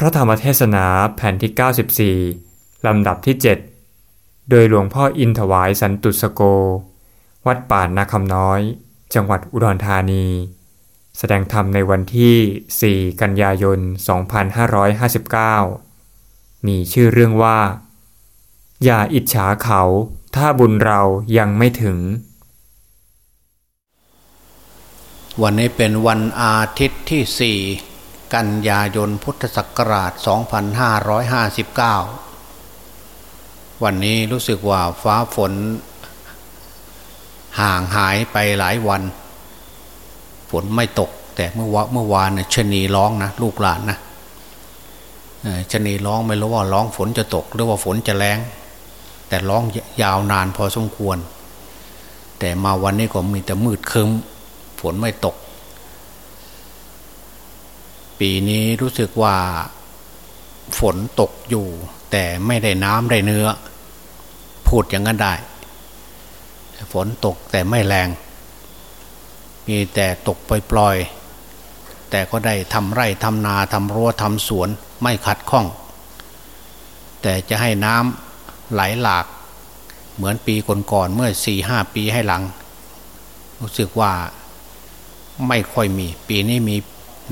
พระธรรมเทศนาแผ่นที่ 94 ลำดับที่ 7 โดยหลวงพ่ออินถวายสันตุสโก วัดป่านนาคำน้อย จังหวัดอุดรธานี แสดงธรรมในวันที่ 4 กันยายน 2559 มีชื่อเรื่องว่า อย่าอิจฉาเขาถ้าบุญเรายังไม่ถึง วันนี้เป็นวันอาทิตย์ที่ 4 กันยายนพุทธศักราช 2559 วันนี้รู้สึกว่าฟ้าฝน ห่างหายไปหลายวัน ฝนไม่ตก แต่เมื่อวเมื่อวานเนี่ยชนีร้องนะลูกหลานนะชนีร้องไม่รู้ว่าร้องฝนจะตก หรือว่าฝนจะแรงแต่ร้องยาวนานพอสมควร แต่มาวันนี้ก็มีแต่มืดคึมฝนไม่ตก ปีนี้รู้สึกว่าฝนตกอยู่ แต่ไม่ได้น้ำได้เนื้อ พูดอย่างนั้นได้ ฝนตกแต่ไม่แรง มีแต่ตกปล่อยๆแต่ก็ได้ทำไร่ทำนาทำรั้วทำสวนไม่ขัดข้อง แต่จะให้น้ำไหลหลาก เหมือนปีก่อนๆเมื่อสี่ห้าปีให้หลัง รู้สึกว่าไม่ค่อยมี ปีนี้มี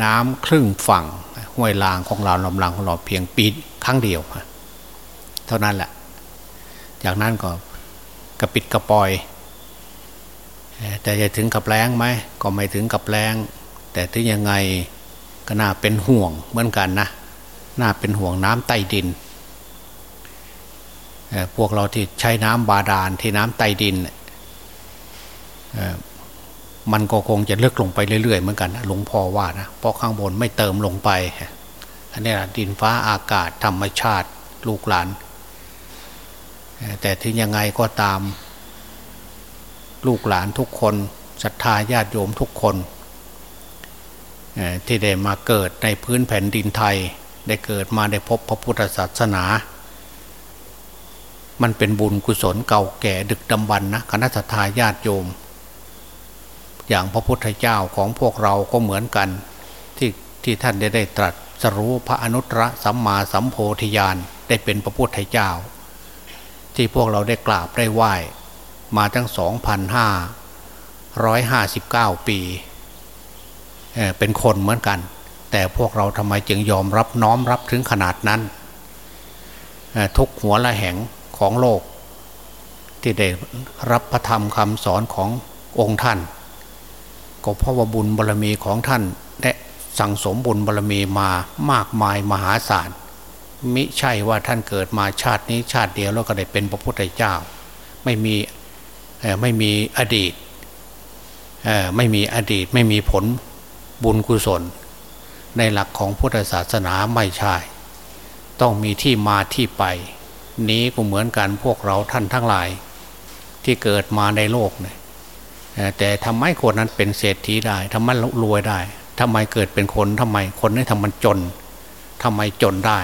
น้ำครึ่งฝั่งห้วยลางของเราลำลางของเราเพียงปีครั้งเดียว เท่านั้นแหละ จากนั้นก็กระปิดกระปอย แต่จะถึงกับแรงไหมก็ไม่ถึงกับแรงแต่ถึงยังไงก็น่าเป็นห่วงเหมือนกันนะน่าเป็นห่วงน้ำใต้ดินพวกเราที่ใช้น้ำบาดาลที่น้ำใต้ดิน มันก็คงจะลึกลงไปเรื่อยๆเหมือนกันนะหลวงพ่อว่านะเพราะข้างบนไม่เติมลงไป อันนี้แหละดินฟ้าอากาศธรรมชาติลูกหลาน แต่ถึงยังไงก็ตามลูกหลานทุกคนศรัทธาญาติโยมทุกคนที่ได้มาเกิดในพื้นแผ่นดินไทยได้เกิดมาได้พบพระพุทธศาสนา มันเป็นบุญกุศลเก่าแก่ดึกดำบรรนะคณะศรัทธาญาติโยม อย่างพระพุทธเจ้าของพวกเราก็เหมือนกัน ที่ที่ท่านได้ได้ตรัสสรู้พระอนุตตรสัมมาสัมโพธิญาณได้เป็นพระพุทธเจ้า ที่พวกเราได้กราบได้ไหว้ มาทั้งสองพันห้าร้อยห้าสิบเก้าปีเเป็นคนเหมือนกัน แต่พวกเราทำไมจึงยอมรับน้อมรับถึงขนาดนั้น ทุกหัวละแห่งของโลก ที่ได้รับพระธรรมคำสอนขององค์ท่าน ก็เพราะว่าบุญบารรมีของท่านได้สั่งสมบุญบารรมีมามากมายมหาศาลมิใช่ว่าท่านเกิดมาชาตินี้ชาติเดียวแล้วก็ได้เป็นพระพุทธเจ้า ไม่มีไม่มีอดีตไม่มีอดีตไม่มีผลบุญกุศล ในหลักของพุทธศาสนาไม่ใช่ ต้องมีที่มาที่ไป นี้ก็เหมือนกันพวกเราท่านทั้งหลาย ที่เกิดมาในโลกเนี่ย แต่ทำไมคนนั้นเป็นเศรษฐีได้ทำไมรวยได้ทำไมเกิดเป็นคนทำไมคนนี้ทำมันจนทำไมจนได้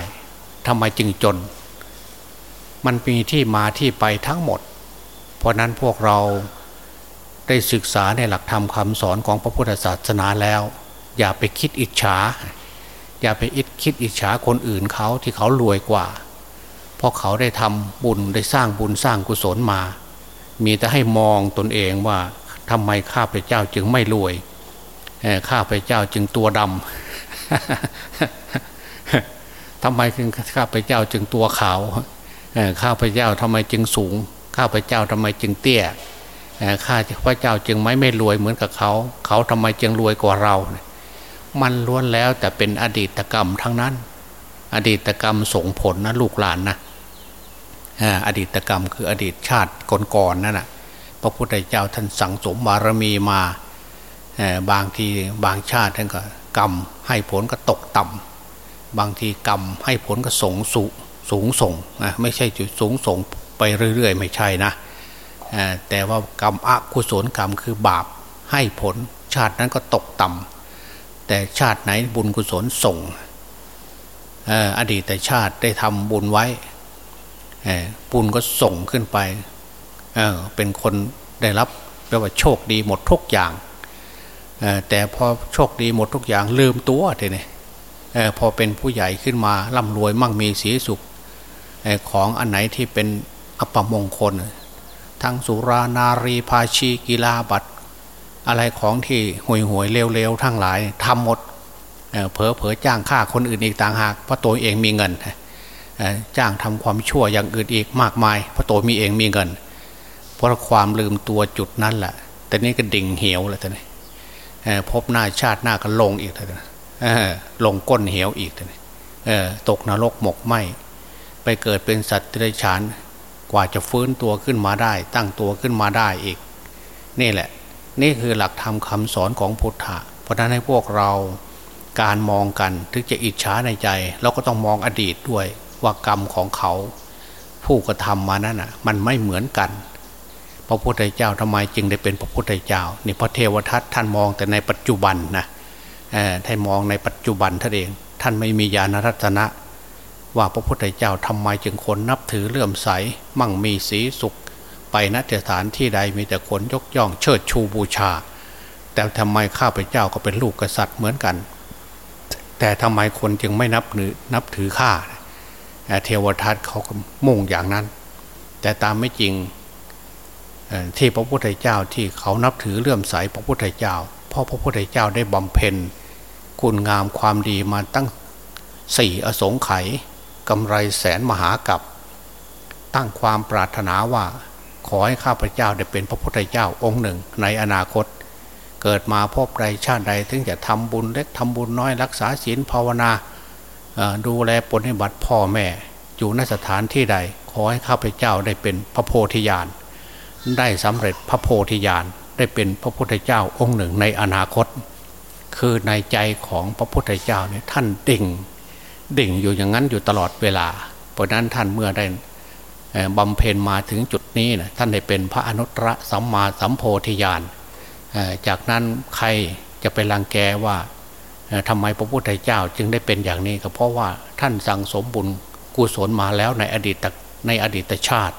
ทำไมจึงจน มันมีที่มาที่ไปทั้งหมด เพราะนั้นพวกเราได้ศึกษาในหลักธรรมคำสอนของพระพุทธศาสนาแล้ว อย่าไปคิดอิจฉา อย่าไปอิดคิดอิจฉาคนอื่นเขาที่เขารวยกว่า เพราะเขาได้ทำบุญได้สร้างบุญสร้างกุศลมา มีแต่ให้มองตนเองว่า ทำไมข้าพเจ้าจึงไม่รวยข้าพเจ้าจึงตัวดำทำไมข้าพเจ้าจึงตัวขาวข้าพเจ้าทำไมจึงสูง ข้าพเจ้าทำไมจึงเตี้ยข้าพระเจ้าจึงไม่ไม่รวยเหมือนกับเขา เขาทำไมจึงรวยกว่าเรา มันล้วนแล้วแต่เป็นอดีตกรรมทั้งนั้น อดีตกรรมส่งผลนะลูกหลานนะอดีตกรรมคืออดีตชาติก่อนๆนั่นแหะ พระพุทธเจ้าท่านสั่งสมบารมีมาบางทีบางชาติท่านก็กรรมให้ผลก็ตกต่ำบางทีกรรมให้ผลก็สูงสูสูงส่งนะไม่ใช่จุดสูงส่งไปเรื่อย ๆ ไม่ใช่นะแต่ว่ากรรมอกุศลกรรมคือบาปให้ผลชาตินั้นก็ตกต่ำแต่ชาติไหนบุญกุศลส่งอดีตแต่ชาติได้ทำบุญไว้บุญก็ส่งขึ้นไป เออเป็นคนได้รับแปลว่าโชคดีหมดทุกอย่างแต่พอโชคดีหมดทุกอย่างลืมตัวทีนี้พอเป็นผู้ใหญ่ขึ้นมาร่ำรวยมั่งมีสีสุขของอันไหนที่เป็นอัปมงคล ทั้งสุรานารีภาชีกีฬาบัตร อะไรของที่ห่วยห่วยเร็วๆทั้งหลายทำหมดเผลอเผลอจ้างฆ่าคนอื่นอีกต่างหากเพราะตัวเองมีเงิน จ้างทำความชั่วอย่างอื่นอีกมากมายเพราะตัวมีเองมีเงินเพราะความลืมตัวจุดนั้นแหละแต่นี้ก็ดิ่งเหี่ยวเลยท่านพบหน้าชาติหน้าก็ลงอีกท่านลงก้นเหวอีกท่านตกนรกหมกไหมไปเกิดเป็นสัตว์เดรัจฉานกว่าจะฟื้นตัวขึ้นมาได้ ตั้งตัวขึ้นมาได้อีก นี่แหละ นี่คือหลักธรรมคาสอนของพุทธะเพราะนั้นให้พวกเราการมองกันถึงจะอิจฉาในใจ เราก็ต้องมองอดีตด้วยว่ากรรมของเขา ผู้กระทำมานั้นอะ มันไม่เหมือนกัน พระพุทธเจ้าทำไมจึงได้เป็นพระพุทธเจ้านี่พระเทวทัตท่านมองแต่ในปัจจุบันนะท่านมองในปัจจุบันท่านเอง ท่านไม่มีญาณรัตนะ ว่าพระพุทธเจ้าทำไมจึงคนนับถือเลื่อมใส มั่งมีสีสุข ไปนสถานที่ใดมีแต่คนยกย่องเชิดชูบูชา แต่ทำไมข้าพเจ้าก็เป็นลูกกษัตริย์เหมือนกัน แต่ทำไมคนจึงไม่นับถือนับถือข้าเทวทัตเขาก็มุ่งอย่างนั้น แต่ตามไม่จริง ที่พระพุทธเจ้าที่เขานับถือเลื่อมใสพระพุทธเจ้าเพราะพระพุทธเจ้าได้บำเพ็ญคุณงามความดีมาตั้งสี่อสงไขยกำไรแสนมหากับ ตั้งความปรารถนาว่า ขอให้ข้าพเจ้าได้เป็นพระพุทธเจ้าองค์หนึ่งในอนาคต เกิดมาพบใดชาติใดถึงจะทำบุญเล็กทำบุญน้อยรักษาศีลภาวนาดูแลปนิบัติพ่อแม่ อยู่ในสถานที่ใด ขอให้ข้าพเจ้าได้เป็นพระโพธิญาณ ได้สำเร็จพระโพธิญาณได้เป็นพระพุทธเจ้าองค์หนึ่งในอนาคต คือในใจของพระพุทธเจ้าเนี่ยท่านดิ่งดิ่งอยู่อย่างนั้นอยู่ตลอดเวลา เพราะนั้นท่านเมื่อได้บำเพ็ญมาถึงจุดนี้นะท่านได้เป็นพระอนุตตรสัมมาสัมโพธิญาณจากนั้นใครจะไปรังแกว่าทำไมพระพุทธเจ้าจึงได้เป็นอย่างนี้ก็เพราะว่าท่านสั่งสมบุญกุศลมาแล้วในอดีตในอดีตชาติ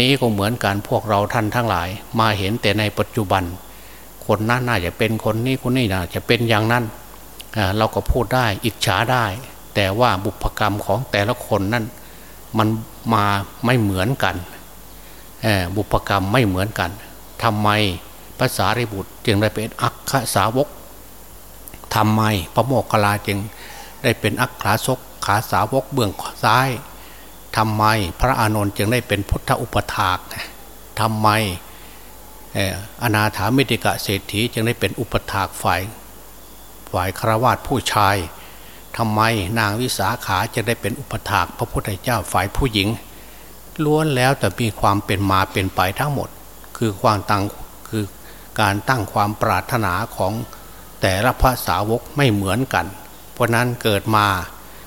นี้ก็เหมือนกันพวกเราท่านทั้งหลาย มาเห็นแต่ในปัจจุบัน คนนั้นน่าจะเป็นคนนี้คนนี้น่าจะเป็นอย่างนั้นเราก็พูดได้อิจฉาได้ แต่ว่าบุพกรรมของแต่ละคนนั้นมันมาไม่เหมือนกัน บุพกรรมไม่เหมือนกันทำไมภาษาริบุตรจึงได้เป็นอักขสาวกทำไมพระโมกขลาจึงได้เป็นอักขาศกขาสาวกเบื้องซ้าย ทำไมพระอานนท์จึงได้เป็นพุทธอุปถากทำไมอนาถามิติกะเศรษฐีจึงได้เป็นอุปถากฝ่ายฝ่ายครวาสผู้ชายทำไมนางวิสาขาจะได้เป็นอุปถากพระพุทธเจ้าฝ่ายผู้หญิง ล้วนแล้วแต่มีความเป็นมาเป็นไปทั้งหมด คือความตั้งคือการตั้งความปรารถนาของแต่ละพระสาวกไม่เหมือนกัน เพราะนั้นเกิดมา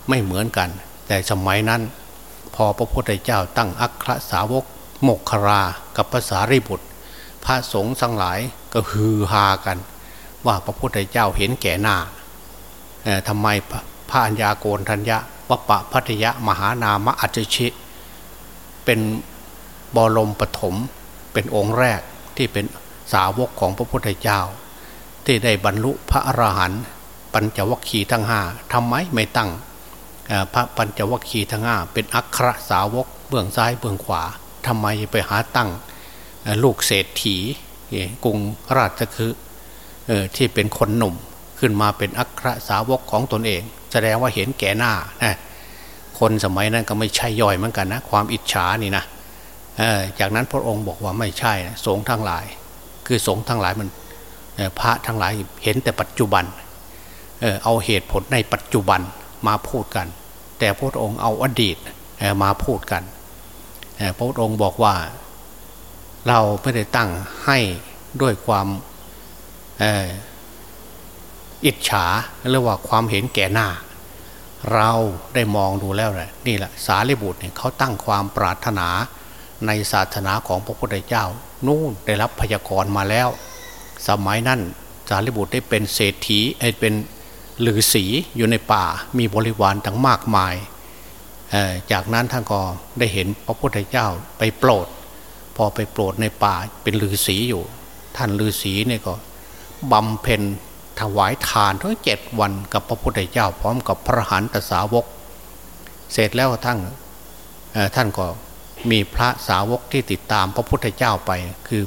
ไม่เหมือนกัน แต่สมัยนั้น พอพระพุทธเจ้าตั้งอัครสาวกโมกครากับภาษาริบุตร พระสงฆ์ทั้งหลายก็ฮือฮากัน ว่าพระพุทธเจ้าเห็นแก่หน้าทำไมพระัญญาโกนทัญญะวปะพัทยะมหานามะอัจฉิเป็นบรมปฐมเป็นองค์แรกที่เป็นสาวกของพระพุทธเจ้า ที่ได้บรรลุพระอรหันต์ปัญจวัคคีย์ทั้งห้าทำไมไม่ตั้ง พระปัญจวัคคีย์ทั้งห้าเป็นอัครสาวกเบื้องซ้ายเบื้องขวาทำไมไปหาตั้งลูกเศรษฐีกรุงราชคือที่เป็นคนหนุ่มขึ้นมาเป็นอัครสาวกของตนเอง แสดงว่าเห็นแก่หน้านะคนสมัยนั้นก็ไม่ใช่ย่อยเหมือนกันนะความอิจฉานี่นะจากนั้นพระองค์บอกว่าไม่ใช่สงฆ์ทั้งหลาย คือสงฆ์ทั้งหลายมันพระทั้งหลายเห็นแต่ปัจจุบัน เอาเหตุผลในปัจจุบัน มาพูดกัน แต่พระองค์เอาอดีตมาพูดกันพระองค์บอกว่าเราไม่ได้ตั้งให้ด้วยความอิจฉาหรือว่าความเห็นแก่หน้า เราได้มองดูแล้วแหละนี่แหละสารีบุตรเนี่ยเขาตั้งความปรารถนาในศาสนาของพระพุทธเจ้า นู่นได้รับพยากรณ์มาแล้ว สมัยนั้นสารีบุตรได้เป็นเศรษฐีเป็น ฤาษีอยู่ในป่ามีบริวารทั้งมากมาย จากนั้นท่านก็ได้เห็นพระพุทธเจ้าไปโปรด พอไปโปรดในป่าเป็นฤาษีอยู่ ท่านฤาษีเนี่ยก็บำเพ็ญถวายทานทั้งเจ็ดวันกับพระพุทธเจ้า พร้อมกับพระหันตสาวก เสร็จแล้วท่านท่านก็มีพระสาวกที่ติดตามพระพุทธเจ้าไป คือ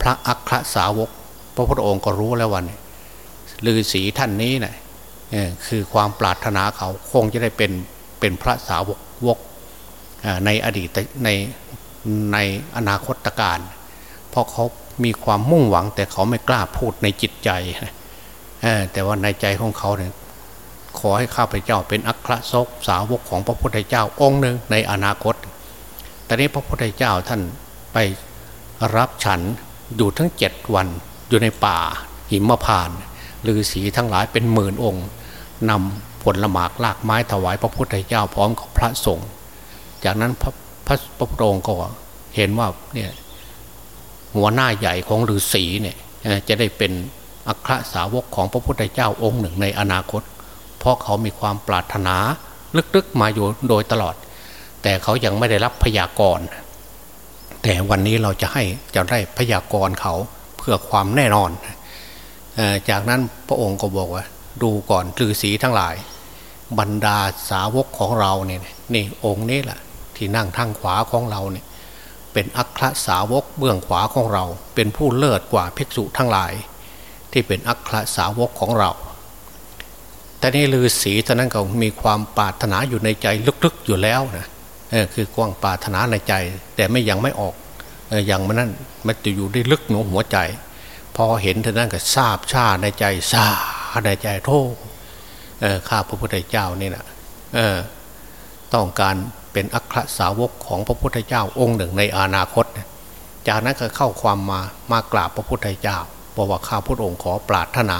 พระอัครสาวก พระพุทธองค์ก็รู้แล้ววัน ฤาษีท่านนี้นะคือความปรารถนาเขาคงจะได้เป็นเป็นพระสาวกวกในอดีตในในอนาคตการเพราะเขามีความมุ่งหวัง แต่เขาไม่กล้าพูดในจิตใจแต่ว่าในใจของเขาเนี่ยขอให้ข้าพเจ้าเป็นอัครศกสาวกของพระพุทธเจ้าองค์หนึ่งในอนาคตตอนนี้พระพุทธเจ้าท่านไปรับฉันอยู่ทั้งเจ็ดวันอยู่ในป่าหิมพาน ฤาษีทั้งหลายเป็นหมื่นองค์นำผลละหมากลากไม้ถวายพระพุทธเจ้าพร้อมกับพระสงฆ์จากนั้นพระพระพระพุทธองค์ก็เห็นว่าเนี่ยหัวหน้าใหญ่ของฤาษีเนี่ยจะได้เป็นอัครสาวกของพระพุทธเจ้าองค์หนึ่งในอนาคต เพราะเขามีความปรารถนาลึกๆมาอยู่โดยตลอด แต่เขายังไม่ได้รับพยากรณ์แต่วันนี้เราจะให้จะได้พยากรณ์เขาเพื่อความแน่นอน จากนั้นพระองค์ก็บอกว่า ดูก่อนฤาษีทั้งหลาย บรรดาสาวกของเราเนี่ยนี่องค์นี้แหละที่นั่งทางขวาของเราเนี่ยเป็นอัครสาวกเบื้องขวาของเรา เป็นผู้เลิศกว่าภิกษุทั้งหลาย ที่เป็นอัครสาวกของเราแต่นี่ฤาษีตอนนั้นก็มีความปรารถนาอยู่ในใจลึกๆอยู่แล้วนะคือกว้างปรารถนาในใจ แต่ไม่ยังไม่ออกอย่างมันนั้นมันจะอยู่ได้ลึกหนูหัวใจ พอเห็นเท่านั้นก็ทราบชาในใจซาในใจโทษข้าพระพุทธเจ้านี่นะต้องการเป็นอัครสาวกของพระพุทธเจ้าองค์หนึ่งในอนาคต จากนั้นก็เข้าความมามากราบพระพุทธเจ้าบอกว่าข้าพุทธองค์ขอปรารถนา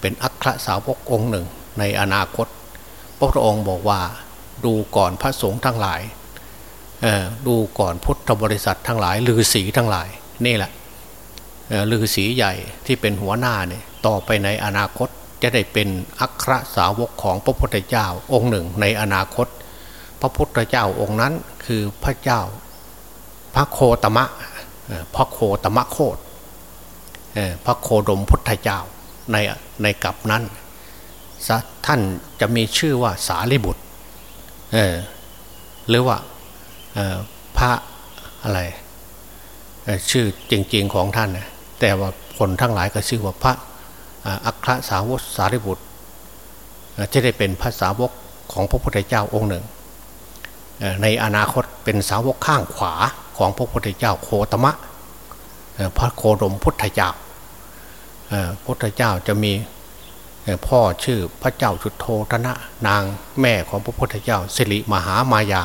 เป็นอัครสาวกองค์หนึ่งในอนาคต พระพุทธองค์บอกว่าดูก่อนพระสงฆ์ทั้งหลายดูก่อนพุทธบริษัททั้งหลายลือศีทั้งหลายนี่แหละ ลือศีใหญ่ที่เป็นหัวหน้าเนี่ยต่อไปในอนาคตจะได้เป็นอัครสาวกของพระพุทธเจ้าองค์หนึ่งในอนาคต พระพุทธเจ้าองค์นั้นคือพระเจ้าพระโคตมะพระโคตมะโคดพระโคดมพุทธเจ้าในในกับนั้นท่านจะมีชื่อว่าสารีบุตรหรือว่าพระอะไรชื่อจริงๆของท่าน แต่ว่าคนทั้งหลายก็ชื่อว่าพระอัครสาวกสารีบุตรจะได้เป็นพระสาวกของพระพุทธเจ้าองค์หนึ่ง ในอนาคตเป็นสาวกข้างขวาของพระพุทธเจ้าโคตมะ พระโคดมพุทธเจ้าพุทธเจ้าจะมีพ่อชื่อพระเจ้าจุดโทธนะนางแม่ของพระพุทธเจ้าสิริมหามายา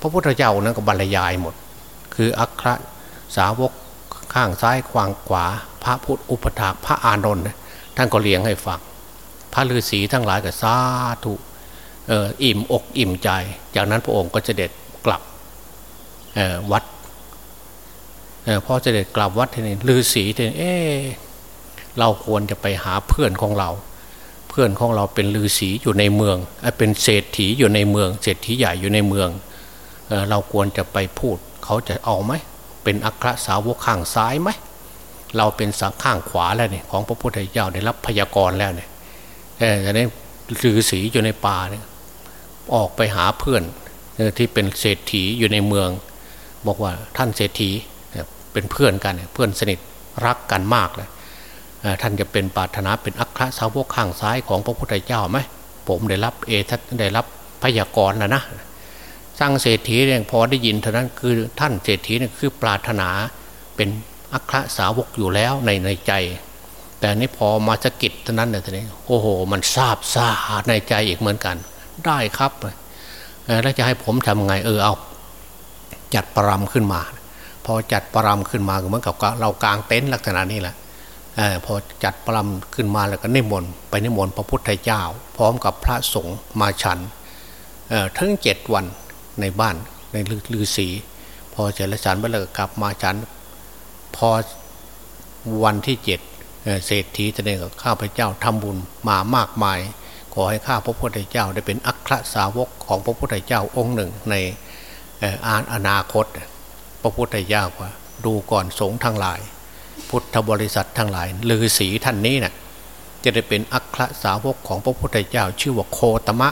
พระพุทธเจ้านั้นก็บรรยายหมด คืออัครสาวก ข้างซ้ายขวางขวา พระพุทธอุปถากพระอานนท์ท่านก็เลี้ยงให้ฟังพระฤาษีทั้งหลายก็สาธุอิ่มอกอิ่มใจ จากนั้นพระองค์ก็จะเด็ดกลับวัดพอจะเด็ดกลับวัดทีนี้ลือศีทีนี้เอเราควรจะไปหาเพื่อนของเรา เพื่อนของเราเป็นลือศีอยู่ในเมืองเป็นเศรษฐีอยู่ในเมือง เศรษฐีใหญ่อยู่ในเมืองเเราควรจะไปพูด เขาจะเอาไหม เป็นอัครสาวกข้างซ้ายไหมเราเป็นสังข้างขวาแล้วเนี่ยของพระพุทธเจ้าได้รับพยากรณ์แล้วเนี่ยแต่นี้ลือศีอยู่ในป่าเนี่ยออกไปหาเพื่อนที่เป็นเศรษฐีอยู่ในเมือง บอกว่าท่านเศรษฐีเป็นเพื่อนกันเพื่อนสนิทรักกันมากเลยท่านจะเป็นปาถนาเป็นอัครสาวกข้างซ้ายของพระพุทธเจ้าไหมผมได้รับเอทัได้รับพยากรณ์แล้วนะ สร้างเศรษฐีเนี่ยพอได้ยินเท่านั้นคือท่านเศรษฐีเนี่ยคือปรารถนาเป็นอัครสาวกอยู่แล้วในในใจ แต่นี้พอมาสกิดเท่านั้นเนี่ยทีนี้โอ้โห มันทราบซาในใจอีกเหมือนกัน ได้ครับแล้วจะให้ผมทำไงเออเอา จัดปรำขึ้นมา พอจัดปรำขึ้นมาเหมือนกับเรากลางเต็นท์ลักษณะนี้แหละอพอจัดปรำขึ้นมาแล้วก็นิมนต์ไปนิมนต์พระพุทธเจ้า พร้อมกับพระสงฆ์มาฉันทั้งเจ็ดวัน ในบ้านในลือศีพอเสร็จริญฉันไปแล้วกลับมาฉันพอวันที่เจ็ดเศรษฐีจะเนี่ยข้าพเจ้าทำบุญมามากมาย ขอให้ข้าพระพุทธเจ้าได้เป็นอัครสาวกของพระพุทธเจ้าองค์หนึ่งในอาอนาคต พระพุทธเจ้าว่าดูก่อนสงฆ์ทั้งหลาย พุทธบริษัททั้งหลายลือศีท่านนี้นะ่ะจะได้เป็นอัครสาวกของพระพุทธเจ้า ชื่อว่าโคตมะ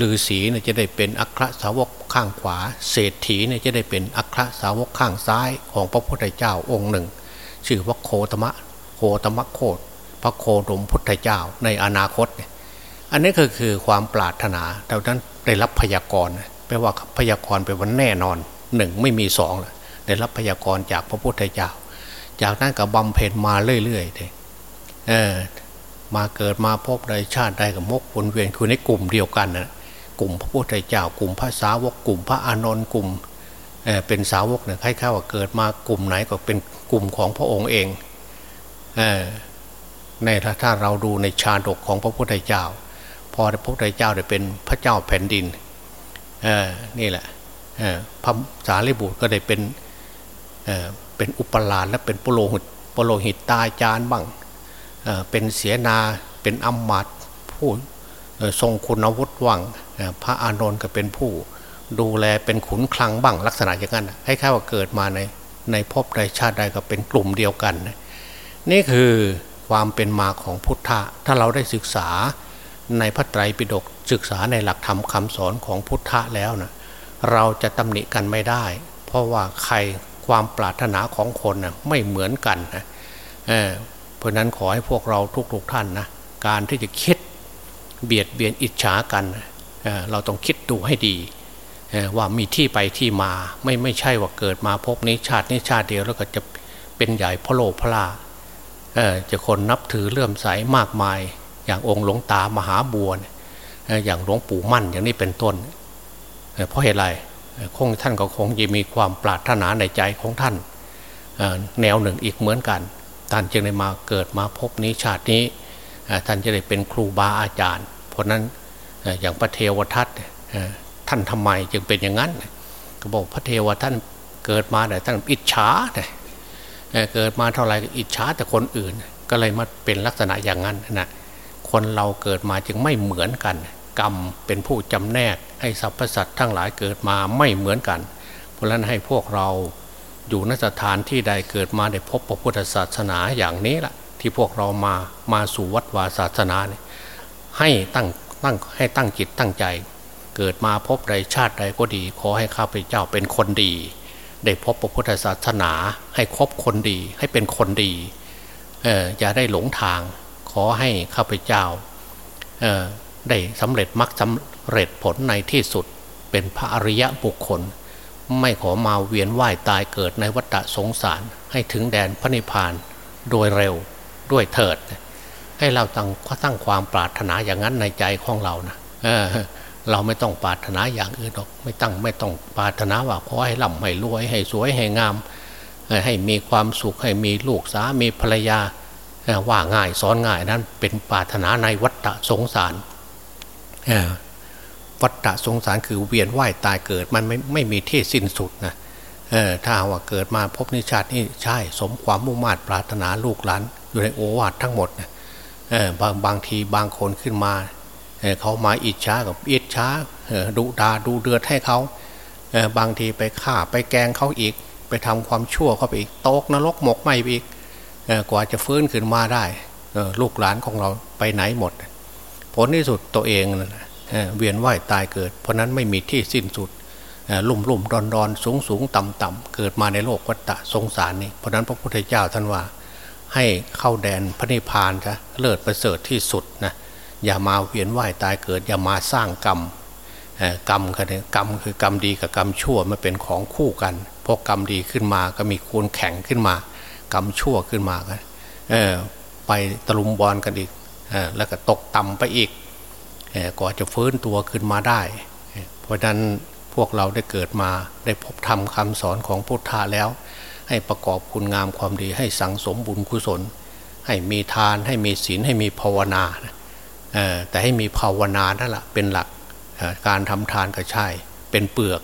ลือศีเนี่ยจะได้เป็นอัครสาวกข้างขวา เศรษฐีเนี่ยจะได้เป็นอัครสาวกข้างซ้ายของพระพุทธเจ้าองค์หนึ่ง ชื่อว่าโคตมะโคตมะโคตพระโคดมพุทธเจ้าในอนาคตเนี่ยอันนี้ก็คือความปรารถนาแต่นั้นได้รับพยากรณ์แปลว่าพยากรณ์ไปวันแน่นอนหนึ่งไม่มีสองได้รับพยากรณ์จากพระพุทธเจ้า จากนั้นก็บำเพ็ญมาเรื่อยๆเออ มาเกิดมาพบใดชาติใดกับมกวนเวียนคือในกลุ่มเดียวกันนะกลุ่มพระพุทธเจ้ากลุ่มพระสาวกกลุ่มพระอานนท์กลุ่มเเป็นสาวกเนี่ยคล้ายๆว่าเกิดมากลุ่มไหนก็เป็นกลุ่มของพระองค์เองเอในถ้าเราดูในชาดกของพระพุทธเจ้า พอพระพุทธเจ้าได้เป็นพระเจ้าแผ่นดินนี่แหละพระสารีบุตรก็ได้เป็นเเป็นอุปราชและเป็นปโลหิตปโลหิตตาจารย์บ้าง เป็นเสียนาเป็นอัมมาตผู้ทรงคุณวุฒิวังพระอานนท์ก็เป็นผู้ ดูแลเป็นขุนคลังบ้างลักษณะอย่างนั้นให้ค่ว่าเกิดมาในในภพใดชาติใดก็เป็นกลุ่มเดียวกัน นี่คือความเป็นมาของพุทธะถ้าเราได้ศึกษาในพระไตรปิฎกศึกษาในหลักธรรมคำสอนของพุทธะแล้วนะเราจะตำหนิกันไม่ได้ เพราะว่าใครความปรารถนาของคนนะไม่เหมือนกันนะ ราะนั้นขอให้พวกเราทุกๆท่านนะการที่จะคิดเบียดเบียนอิจฉากันเเราต้องคิดดูให้ดี ว่ามีที่ไปที่มาไม่ไม่ใช่ว่าเกิดมาพบนี้ชาตินี้ชาติเดียวแล้วก็จะเป็นใหญ่พระโลพระลาจะคนนับถือเลื่อมใสมากมาย อย่างองค์หลวงตามหาบัวอย่างหลวงปู่มั่นอย่างนี้เป็นต้น เพราะเหตุไรคงท่านก็คงจะมีความปรารถนาในใจของท่านแนวหนึ่งอีกเหมือนกัน ท่านจึงได้มาเกิดมาพบนี้ชาตินี้ท่านจะได้เป็นครูบาอาจารย์ เพราะนั้นอย่างพระเทวทัตท่านทำไมจึงเป็นอย่างนั้น ก็บอกพระเทวท่านเกิดมาแต่ท่านอิจฉาเกิดมาเท่าไหร่อิจฉาแต่คนอื่น ก็เลยมาเป็นลักษณะอย่างนั้นนะคนเราเกิดมาจึงไม่เหมือนกัน กรรมเป็นผู้จำแนกให้สรรพสัตว์ทั้งหลายเกิดมาไม่เหมือนกัน เพราะฉะนั้นให้พวกเรา อยู่นสถานที่ใดเกิดมาได้พบพระพุทธศาสนาอย่างนี้แหละที่พวกเรามามาสู่วัดวาศาสนาเนี่ยให้ตั้งตั้งให้ตั้งจิตตั้งใจ เกิดมาพบใดชาติใดก็ดี ขอให้ข้าพเจ้าเป็นคนดี ได้พบพระพุทธศาสนา ให้คบคนดี ให้เป็นคนดีเอออย่าได้หลงทาง ขอให้ข้าพเจ้าเออได้สำเร็จมรรคสำเร็จผลในที่สุดเป็นพระอริยะบุคคล ไม่ขอมาเวียนว่ายตายเกิดในวัฏสงสาร ให้ถึงแดนพระนิพพานโดยเร็วด้วยเถิด ให้เราตั้งตั้งความปรารถนาอย่างนั้นในใจของเรานะเเราไม่ต้องปรารถนาอย่างอื่นหรอก ไม่ตั้งไม่ต้องปรารถนาว่าขอให้ร่ำให้รวยให้สวยให้งาม ให้มีความสุขให้มีลูกสามีภรรยาว่าง่ายสอนง่ายนั้นเป็นปรารถนาในวัฏสงสาร วัฏสงสารคือเวียนว่ายตายเกิดมันไม่ไม่มีที่สิ้นสุดนะถ้าว่าเกิดมาพบนิชาตินี่ใช่ สมความมุ่งมา่ปรารถนาลูกหลานอยู่ในโอวาททั้งหมดนะบางบางทีบางคนขึ้นมาเเขามาอิจฉากับอิจฉาดุดาดูเดือดให้เขาบางทีไปฆ่าไปแกงเขาอีก ไปทำความชั่วเขาไปอีกตกนรกหมกไหมไปอีกกว่าจะฟื้นขึ้นมาได้ลูกหลานของเราไปไหนหมด ผลที่สุดตัวเอง เวียนว่ายตายเกิด เพราะนั้นไม่มีที่สิ้นสุดลุ่มลุ่มดอนดอนสูงสูงต่ำต่ำเกิดมาในโลกวัฏสงสารนี่เพราะนั้นพระพุทธเจ้าท่านว่า ให้เข้าแดนพระนิพพานจะเลิศประเสริฐที่สุดนะอย่ามาเวียนว่ายตายเกิด อย่ามาสร้างกรรมกรรมคือกรรมคือกรรมดีกับกรรมชั่วมันเป็นของคู่กันพอกรรมดีขึ้นมาก็มีคูณแข็งขึ้นมา กรรมชั่วขึ้นมากันไปตะลุมบอลกันอีกแล้วก็ตกต่ำไปอีก ก่อจะฟื้นตัวขึ้นมาได้ เพราะนั้นพวกเราได้เกิดมาได้พบธรรมคำสอนของพุทธะแล้ว ให้ประกอบคุณงามความดีให้สังสมบุญกุศล ให้มีทานให้มีศีลให้มีภาวนา แต่ให้มีภาวนานั่นแหละเป็นหลักการทำทานก็ใช่ เป็นเปลือก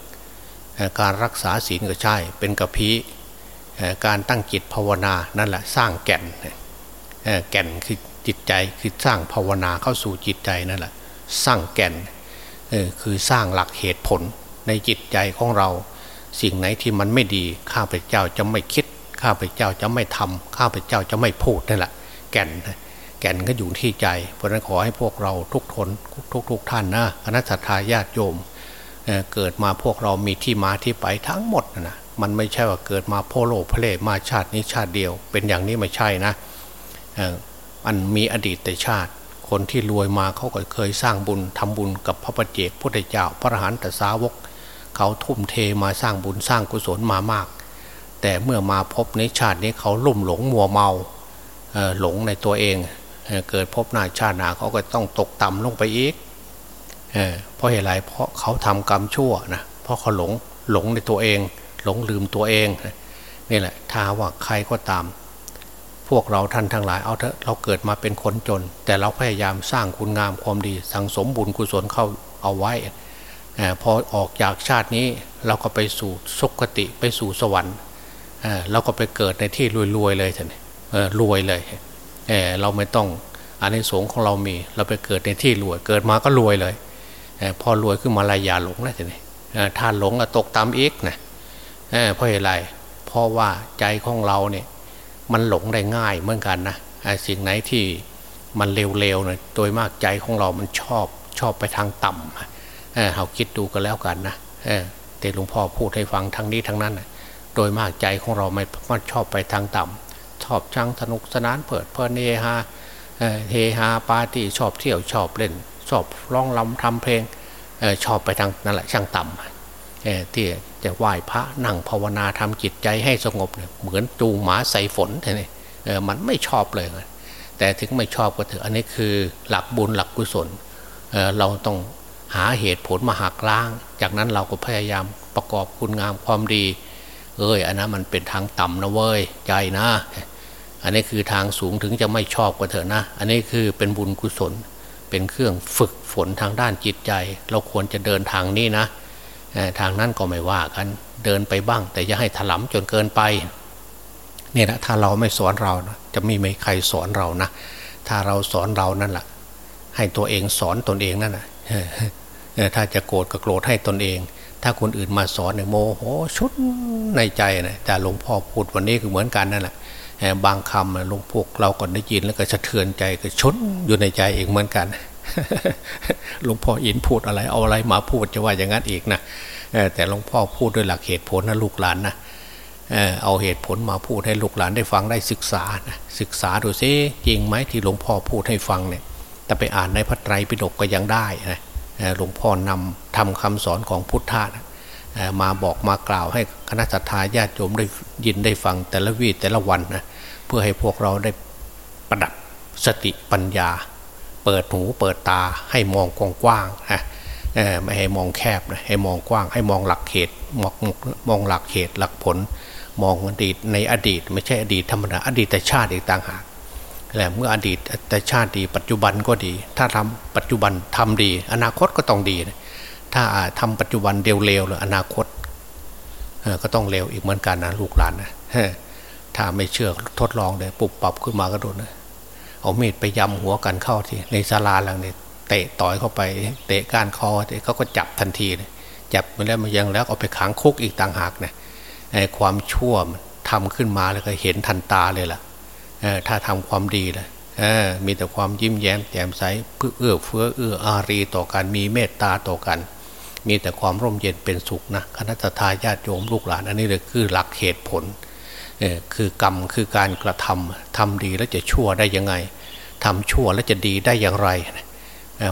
การรักษาศีลก็ใช่ เป็นกระพี้การตั้งจิตภาวนานั่นแหละสร้างแก่นแก่นคือจิตใจคือสร้างภาวนาเข้าสู่จิตใจนั่นแหละ สร้างแก่นคือสร้างหลักเหตุผลในจิตใจของเรา สิ่งไหนที่มันไม่ดีข้าพเจ้าจะไม่คิด ข้าพเจ้าจะไม่ทำข้าพเจ้าจะไม่พูดนั่นแหละแก่นแก่นก็อยู่ที่ใจ เพราะนั้นขอให้พวกเราทุกทนทุกทุกท่านนะคณะสัตยาญาติโยมเเกิดมาพวกเรามีที่มาที่ไปทั้งหมดนะมันไม่ใช่ว่าเกิดมาโพโลเพลมาชาตินี้ชาติเดียว เป็นอย่างนี้ไม่ใช่นะมันมีอดีตแต่ชาติ คนที่รวยมาเขาก็เคยสร้างบุญทำบุญกับพระปัจเจกพุทธเจ้าพระหันตสาวก เขาทุ่มเทมาสร้างบุญสร้างกุศลมามาก แต่เมื่อมาพบในชาตินี้เขาลุ่มหลงมัวเมาหลงในตัวเองเเกิดพบหน้าชาติหนาเขาก็ต้องตกต่ำลงไปอีกเเพราะเหตุไรเพราะเขาทำกรรมชั่วนะเพราะเขาหลงหลงในตัวเอง หลงลืมตัวเองนี่แหละถ้าว่าใครก็ตาม วกเราท่านทั้งหลายเอาเถอะเราเกิดมาเป็นคนจน แต่เราพยายามสร้างคุณงามความดี สังสมบุญกุศลเข้าเอาไว้พอออกจากชาตินี้เราก็ไปสู่สุคติไปสู่สวรรค์เราก็ไปเกิดในที่รวยๆเลยท่านรวยเลยเเราไม่ต้องอันในสงของเรามีเราไปเกิดในที่รวยเกิดมาก็รวยเลยพอรวยขึ้นมาลายยาหลงแล้วท่านถ้าหลงก็ตกตามอีกนะเพราะอะไรเพราะว่าใจของเราเนี่ย มันหลงได้ง่ายเหมือนกันนะสิ่งไหนที่มันเร็วๆนะโดยมากใจของเรามันชอบชอบไปทางต่ำเเราคิดดูกันแล้วกันนะแต่หลวงพ่อพูดให้ฟังทั้งนี้ทั้งนั้นโดยมากใจของเราไม่มันชอบไปทางต่ำชอบช่างสนุกสนานเปิดเพลินเฮฮาเฮฮาปาร์ตี้ชอบเที่ยวชอบเล่น ชอบร้องลำทำเพลงชอบไปทางนั่นแหละช่างต่ำ ที่จะไหว้พระนั่งภาวนาทำจิตใจให้สงบเนี่ยเหมือนจูงหมาใส่ฝนนี่เออมันไม่ชอบเลย แต่ถึงไม่ชอบก็เถอะอันนี้คือหลักบุญหลักกุศลเเราต้องหาเหตุผลมาหักล้าง จากนั้นเราก็พยายามประกอบคุณงามความดี เอ้ยอันนั้นมันเป็นทางต่ำนะเว้ยใจนะ อันนี้คือทางสูงถึงจะไม่ชอบก็เถอะนะ อันนี้คือเป็นบุญกุศล เป็นเครื่องฝึกฝนทางด้านจิตใจ เราควรจะเดินทางนี้นะ ทางนั้นก็ไม่ว่ากันเดินไปบ้าง แต่อย่าให้ถลำจนเกินไปเนี่ยนะถ้าเราไม่สอนเรานะจะไม่มีใครสอนเรานะถ้าเราสอนเรานั่นแหละให้ตัวเองสอนตนเองนั่นแหละถ้าจะโกรธก็โกรธให้ตนเอง ถ้าคนอื่นมาสอนเนี่ยโมโหชุดในใจนะแต่หลวงพ่อพูดวันนี้คือเหมือนกันนั่นแหละบางคำหลวงพวกเราก่อนได้ยินแล้วก็สะเทือนใจก็ชนอยู่ในใจเองเหมือนกัน หลวงพ่ออินพูดอะไร เอาอะไรมาพูดจะว่าอย่างนั้นอีกนะแต่หลวงพ่อพูดด้วยหลักเหตุผลนะลูกหลานนะเอาเหตุผลมาพูดให้ลูกหลานได้ฟังได้ศึกษานะศึกษาดูซิจริงไหมที่หลวงพ่อพูดให้ฟังเนี่ยแต่ไปอ่านในพระไตรปิฎกก็ยังได้นะหลวงพ่อนำทำคำสอนของพุทธะนะมาบอกมากล่าวให้คณะสัตยาญาติโยมได้ยินได้ฟังแต่ละวีแต่ละวันนะเพื่อให้พวกเราได้ประดับสติปัญญา เปิดหูเปิดตาให้มองกว้างๆนะไม่ให้มองแคบนะให้มองกว้าง ให้มองหลักเหตุมองมองหลักเหตุหลักผล มองอดีตในอดีต ไม่ใช่อดีตธรรมดาอดีตแต่ชาติอีกต่างหากและเมื่ออดีตแต่ชาติดีปัจจุบันก็ดี ถ้าทำปัจจุบันทำดี อนาคตก็ต้องดี ถ้าทำปัจจุบันเร็วๆเลยอนาคตก็ต้องเร็วอีกเหมือนกันนะลูกหลานนะถ้าไม่เชื่อทดลองเลยปุบปับขึ้นมาก็โดนนะ เอามีดไปยำหัวกันเข้าที่ในศาลาหลังนี้เตะต่อยเข้าไป เตะก้านคอเขาก็จับทันทีเลยจับมาแล้วมันยังแล้วเอาไปขังคุกอีกต่างหากเนี่ยความชั่วทำขึ้นมาแล้วก็เห็นทันตาเลยล่ะถ้าทำความดีเลยมีแต่ความยิ้มแย้มแจ่มใสเพื่อเอื้อเฟื้อเอื้ออารีต่อกันมีเมตตาต่อกัน มีแต่ความร่มเย็นเป็นสุขนะคณะทาญาติโยมลูกหลานอันนี้เลยคือหลักเหตุผล คือกรรมคือการกระทำทำดีแล้วจะชั่วได้ยังไงทำชั่วแล้วจะดีได้อย่างไร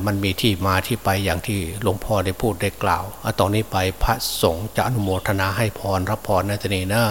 มันมีที่มาที่ไปอย่างที่หลวงพ่อได้พูดได้กล่าวตอนนี้ไปพระสงฆ์จะอนุโมทนาให้พรรับพรนะทีนี้นะ